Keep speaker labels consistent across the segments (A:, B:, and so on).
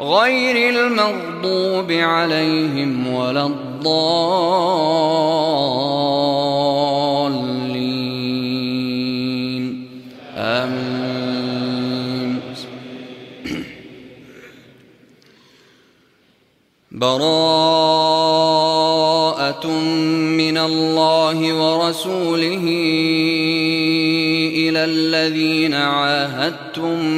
A: غير المغضوب عليهم ولا الضالين. آمين. براءة من الله ورسوله إلى الذين عاهدتم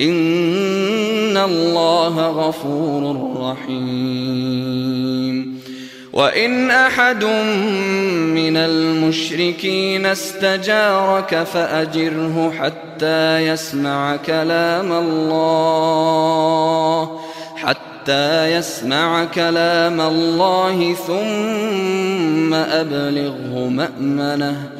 A: إن الله غفور رحيم وإن أحد من المشركين استجارك فأجره حتى يسمع كلام الله حتى يسمع كلام الله ثم أبلغه مأمنه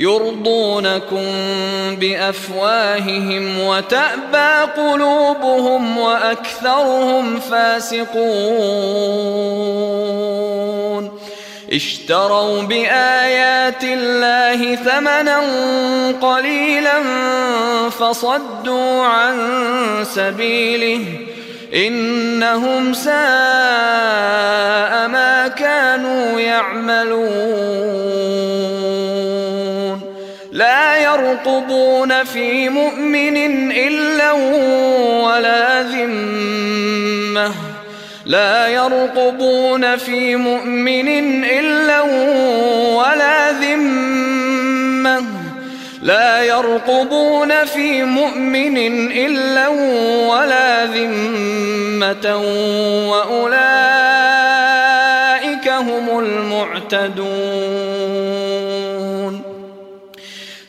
A: يرضونكم بأفواههم وتأبى قلوبهم وأكثرهم فاسقون. اشتروا بآيات الله ثمنا قليلا فصدوا عن سبيله. إنهم ساء ما كانوا يعملون. لا يرقبون في مؤمن إلا ولا ذمة. لا يرقبون في مؤمن إلا ولا ذمة. لا يرقبون في مؤمن إلا ولا ذمة. وأولئك هم المعتدون.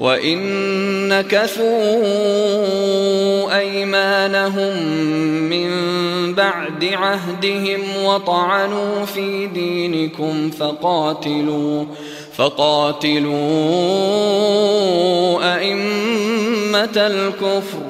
A: وإن نكثوا أيمانهم من بعد عهدهم وطعنوا في دينكم فقاتلوا فقاتلوا أئمة الكفر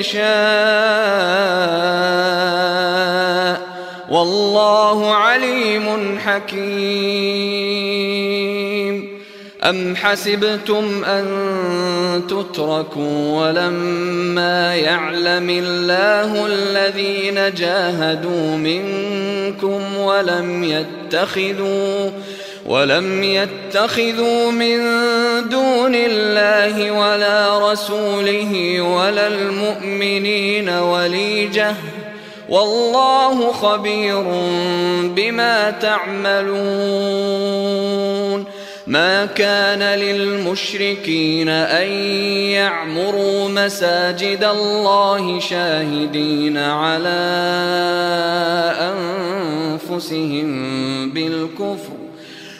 A: يشاء. والله عليم حكيم. أم حسبتم أن تتركوا ولما يعلم الله الذين جاهدوا منكم ولم يتخذوا ولم يتخذوا من دون الله ولا رسوله ولا المؤمنين وليجة. والله خبير بما تعملون. ما كان للمشركين أن يعمروا مساجد الله شاهدين على أنفسهم بالكفر.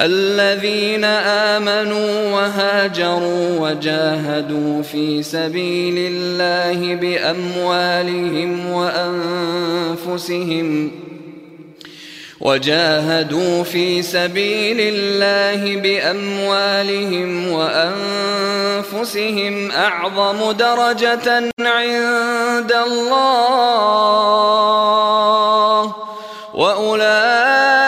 A: الذين آمنوا وهاجروا وجاهدوا في سبيل الله بأموالهم وأنفسهم وجاهدوا في سبيل الله بأموالهم وأنفسهم أعظم درجة عند الله وأولئك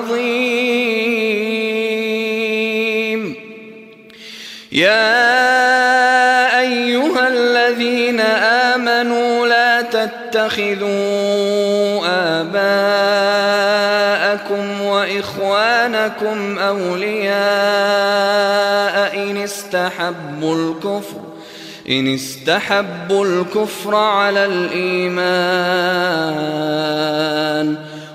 A: عظيم. يا أيها الذين آمنوا لا تتخذوا آباءكم وإخوانكم أولياء إن استحبوا الكفر إن استحبوا الكفر على الإيمان.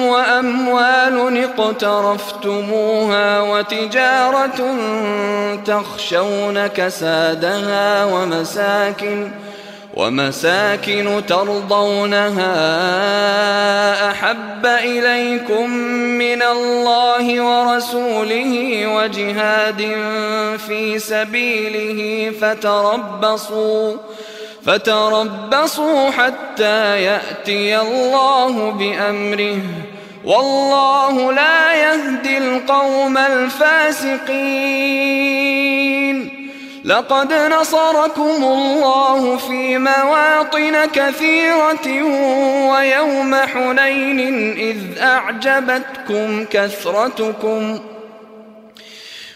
A: وأموال اقترفتموها وتجارة تخشون كسادها ومساكن ومساكن ترضونها أحب إليكم من الله ورسوله وجهاد في سبيله فتربصوا فتربصوا حتى يأتي الله بأمره. والله لا يهدي القوم الفاسقين. لقد نصركم الله في مواطن كثيرة ويوم حنين إذ أعجبتكم كثرتكم ۖ.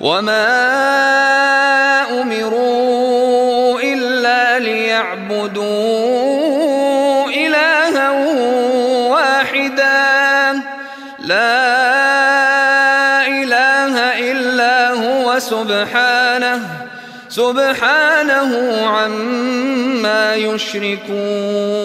A: وما أمروا إلا ليعبدوا إلها واحدا. لا إله إلا هو سبحانه سبحانه عما يشركون.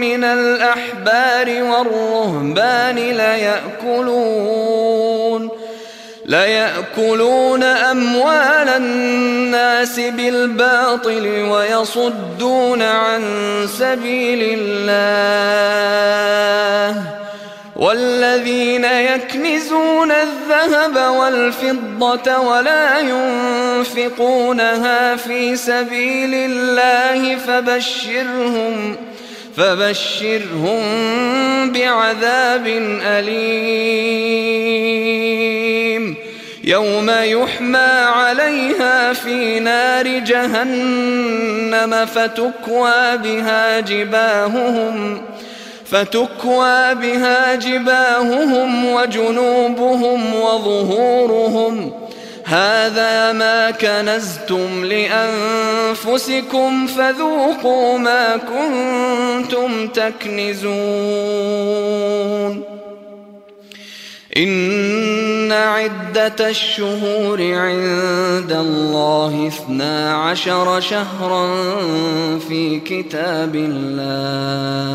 A: من الأحبار والرهبان ليأكلون ليأكلون أموال الناس بالباطل ويصدون عن سبيل الله والذين يكنزون الذهب والفضة ولا ينفقونها في سبيل الله فبشرهم فبشرهم بعذاب أليم. يوم يحمى عليها في نار جهنم فتكوى بها جباههم فتكوى بها جباههم وجنوبهم وظهورهم هذا ما كنزتم لأنفسكم فذوقوا ما كنتم تكنزون. إن عدة الشهور عند الله اثنا عشر شهرا في كتاب الله.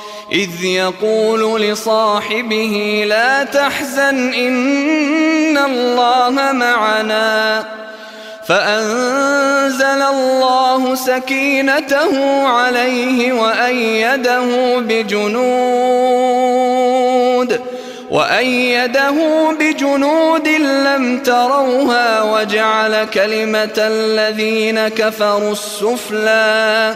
A: إذ يقول لصاحبه لا تحزن إن الله معنا. فأنزل الله سكينته عليه وأيده بجنود وأيده بجنود لم تروها وجعل كلمة الذين كفروا السفلى.